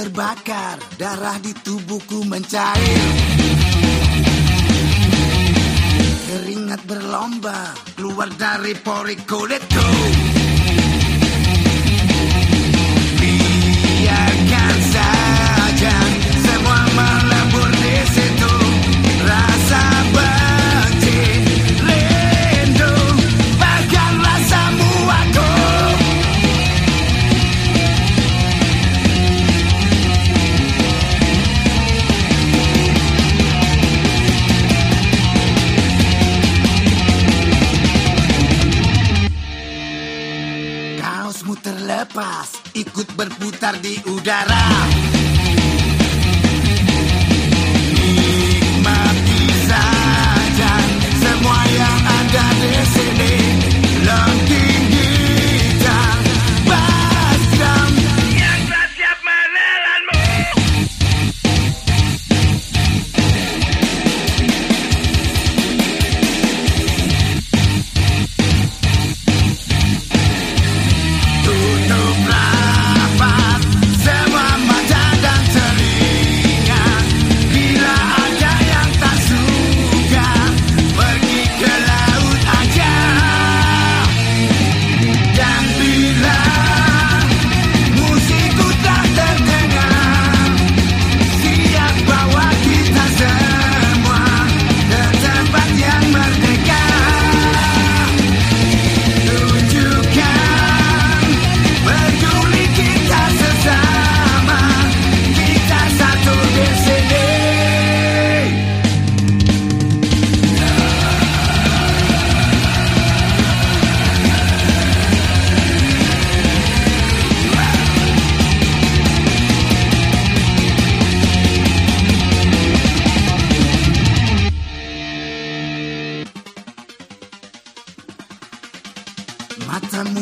terbakar, darah di tubuhku mencair. Keringat berlomba keluar dari pori kulitku. Nafasmu terlepas, ikut berputar di udara.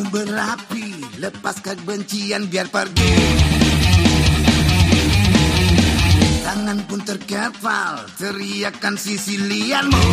berapi Lepaskan kebencian biar pergi. Tangan pun terkepal Teriakan sisilianmu